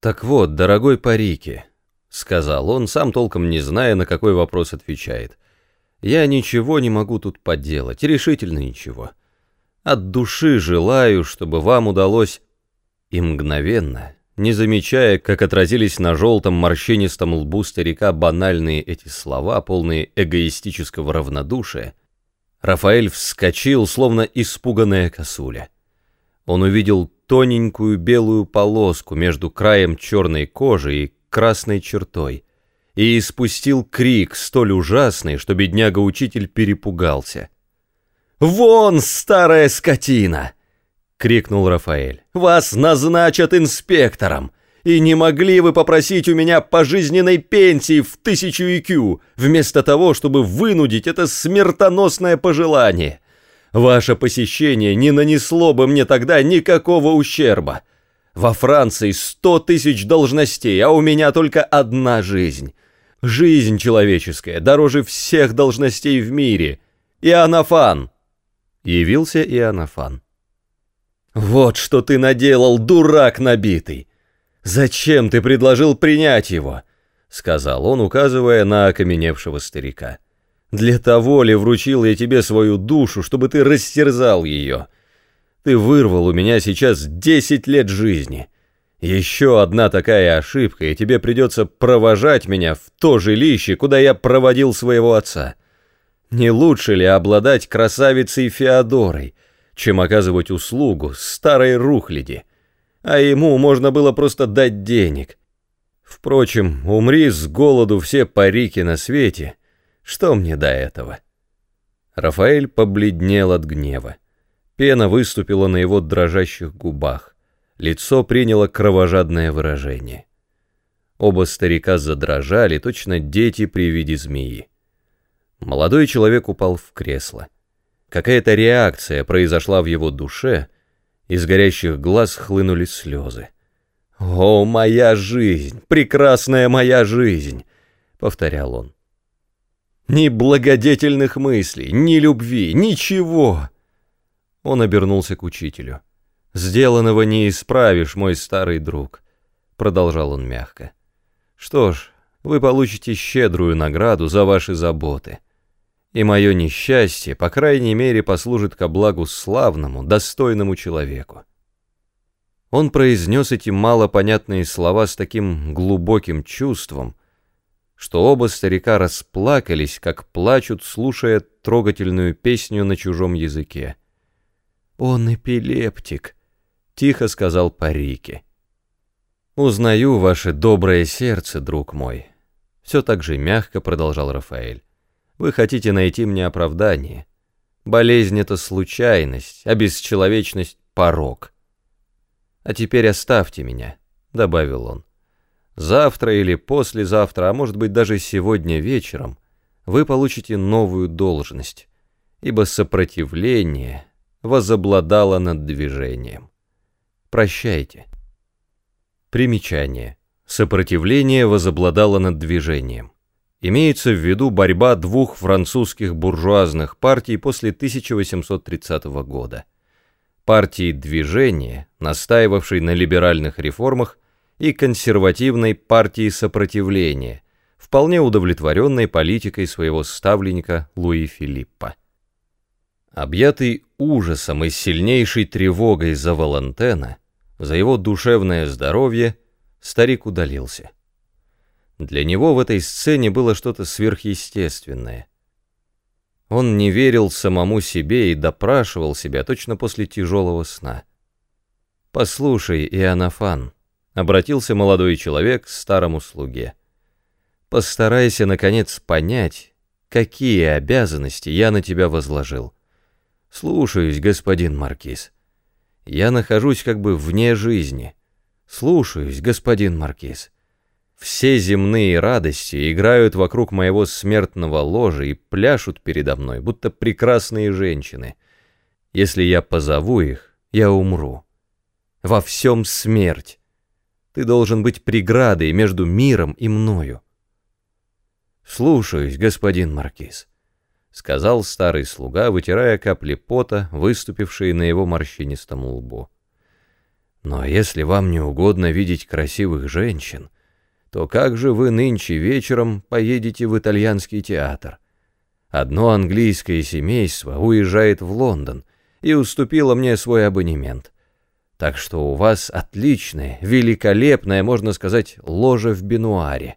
«Так вот, дорогой Парики», — сказал он, сам толком не зная, на какой вопрос отвечает, — «я ничего не могу тут поделать, решительно ничего. От души желаю, чтобы вам удалось...» И мгновенно, не замечая, как отразились на желтом морщинистом лбу старика банальные эти слова, полные эгоистического равнодушия, Рафаэль вскочил, словно испуганная косуля. Он увидел тоненькую белую полоску между краем черной кожи и красной чертой и испустил крик столь ужасный, что бедняга-учитель перепугался. «Вон, старая скотина!» — крикнул Рафаэль. «Вас назначат инспектором! И не могли вы попросить у меня пожизненной пенсии в тысячу икю, вместо того, чтобы вынудить это смертоносное пожелание?» Ваше посещение не нанесло бы мне тогда никакого ущерба. Во Франции сто тысяч должностей, а у меня только одна жизнь. Жизнь человеческая дороже всех должностей в мире. Иоаннафан!» Явился Иоаннафан. «Вот что ты наделал, дурак набитый! Зачем ты предложил принять его?» — сказал он, указывая на окаменевшего старика. Для того ли вручил я тебе свою душу, чтобы ты растерзал ее? Ты вырвал у меня сейчас десять лет жизни. Еще одна такая ошибка, и тебе придется провожать меня в то жилище, куда я проводил своего отца. Не лучше ли обладать красавицей Феодорой, чем оказывать услугу старой рухляди? А ему можно было просто дать денег. Впрочем, умри с голоду все парики на свете — что мне до этого? Рафаэль побледнел от гнева. Пена выступила на его дрожащих губах. Лицо приняло кровожадное выражение. Оба старика задрожали, точно дети при виде змеи. Молодой человек упал в кресло. Какая-то реакция произошла в его душе, из горящих глаз хлынули слезы. «О, моя жизнь! Прекрасная моя жизнь!» — повторял он. Ни благодетельных мыслей, ни любви, ничего. Он обернулся к учителю. «Сделанного не исправишь, мой старый друг», — продолжал он мягко. «Что ж, вы получите щедрую награду за ваши заботы. И мое несчастье, по крайней мере, послужит ко благу славному, достойному человеку». Он произнес эти малопонятные слова с таким глубоким чувством, что оба старика расплакались, как плачут, слушая трогательную песню на чужом языке. «Он эпилептик», — тихо сказал Парики. «Узнаю ваше доброе сердце, друг мой», — все так же мягко продолжал Рафаэль. «Вы хотите найти мне оправдание. Болезнь — это случайность, а бесчеловечность — порог. А теперь оставьте меня», — добавил он. Завтра или послезавтра, а может быть даже сегодня вечером, вы получите новую должность, ибо сопротивление возобладало над движением. Прощайте. Примечание. Сопротивление возобладало над движением. Имеется в виду борьба двух французских буржуазных партий после 1830 года. Партии движения, настаивавшей на либеральных реформах, и консервативной партии сопротивления, вполне удовлетворенной политикой своего ставленника Луи Филиппа. Объятый ужасом и сильнейшей тревогой за Валентена, за его душевное здоровье, старик удалился. Для него в этой сцене было что-то сверхъестественное. Он не верил самому себе и допрашивал себя точно после тяжелого сна. «Послушай, Иоаннафан», обратился молодой человек к старому слуге. Постарайся, наконец, понять, какие обязанности я на тебя возложил. Слушаюсь, господин Маркиз. Я нахожусь как бы вне жизни. Слушаюсь, господин Маркиз. Все земные радости играют вокруг моего смертного ложа и пляшут передо мной, будто прекрасные женщины. Если я позову их, я умру. Во всем смерть. Ты должен быть преградой между миром и мною. «Слушаюсь, господин Маркиз», — сказал старый слуга, вытирая капли пота, выступившие на его морщинистом лбу. Но если вам не угодно видеть красивых женщин, то как же вы нынче вечером поедете в итальянский театр? Одно английское семейство уезжает в Лондон и уступило мне свой абонемент. Так что у вас отличное, великолепное, можно сказать, ложе в бенуаре.